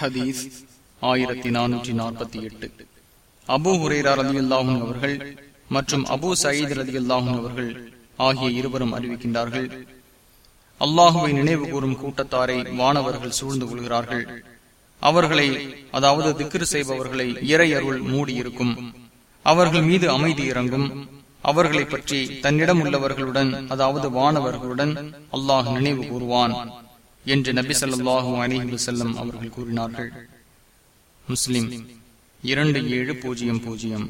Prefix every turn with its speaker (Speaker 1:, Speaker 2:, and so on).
Speaker 1: ஹதீஸ் ஆயிரத்தி நானூற்றி நாற்பத்தி எட்டு. அபு ஹுரேரா ரதி அல்லாஹும் அவர்கள் மற்றும் அபு சயீத் ரதி அல்லாஹும் அவர்கள் ஆகிய இருவரும் அறிவிக்கின்றார்கள். அல்லாஹுவை நினைவு கூறும் கூட்டத்தாரை வானவர்கள் சூழ்ந்து கொள்கிறார்கள். அவர்களை அதாவது திக்ரு செய்பவர்களை இறை அருள் மூடியிருக்கும். அவர்கள் மீது அமைதி இறங்கும். அவர்களை பற்றி தன்னிடம் உள்ளவர்களுடன் அதாவது வானவர்களுடன் அல்லாஹ் நினைவு கூறுவான். என்று நபி சொல்லாஹு அலிஹி வசல்லம் அவர்கள் கூறினார்கள். முஸ்லிம் இரண்டு ஏழு பூஜ்ஜியம் பூஜ்ஜியம்.